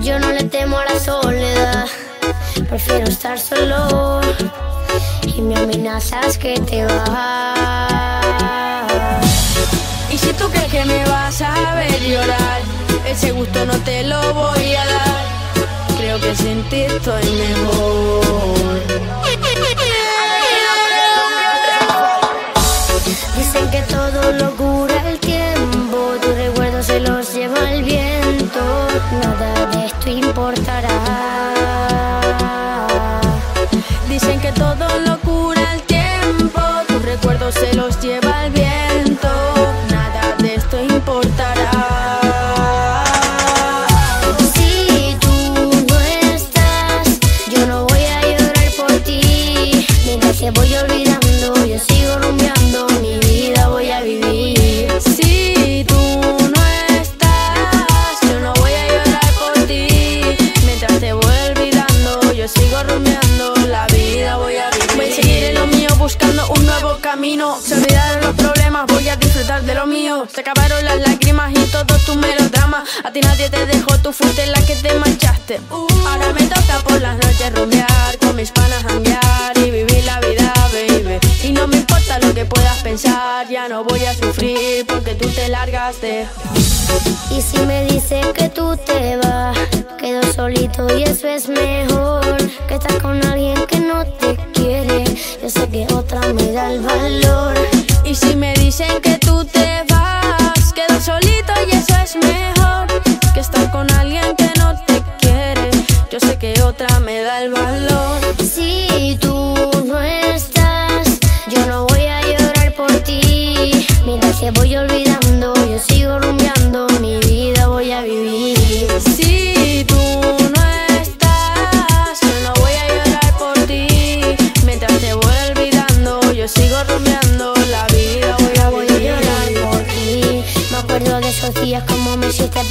Yo no le temo a la soledad, prefiero estar solo. Y me amenazas que te vas. Y si tú crees que me vas a ver llorar, ese gusto no te lo voy a dar. Creo que sin ti estoy mejor. Dicen que todo lo Dicen que todo lo cura el tiempo, tus recuerdos se los lleva el viento, nada de esto importará. Si tú no estás, yo te voy olvidando, yo sigo la vida voy a vivir. Voy a seguir en lo mío, buscando un nuevo camino. Se olvidaron los problemas, voy a disfrutar de lo mío. Se acabaron las lágrimas y todo tu melodrama. A ti nadie te dejó, tú fuiste la que te marchaste. Ahora me toca por las noches rumbear, con mis panas janguear y vivir la vida, baby. Y no me importa lo que puedas pensar, ya no voy a sufrir porque tú te largaste. Y si me dicen que tú te vas, quedo solito y eso es mejor. Que estás con alguien que no te quiere, yo sé que otra me da el valor. Y si me dicen que tú te vas, quedo solito y eso es mejor que estar con alguien que no te quiere. Yo sé que otra me da el valor. Si tú no estás, yo no voy a llorar por ti. Mientras te voy olvidando, yo sigo rumbeando, mi vida voy a vivir. Si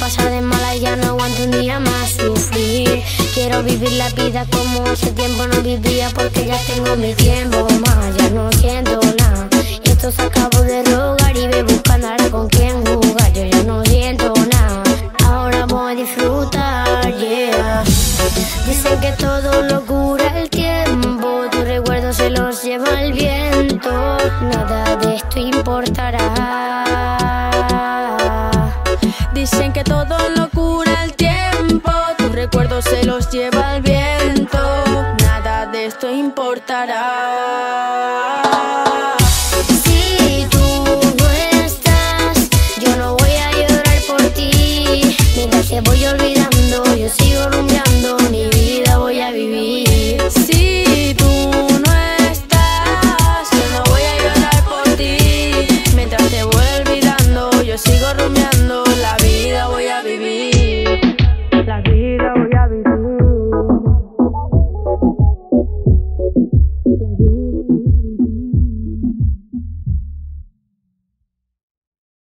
pasar de mala y ya no aguanto un día más sufrir. Quiero vivir la vida como hace tiempo no vivía porque ya tengo mi tiempo más, ya no siento nada. Y esto se acabó de rogar y ve buscando ahora con quién jugar. Yo ya no siento nada. Ahora voy a disfrutar, yeah. Dicen que todo lo cura el tiempo, tus recuerdos se los lleva el viento, nada de esto importará. Todo lo cura el tiempo, tus recuerdos se los lleva el viento, nada de esto importará.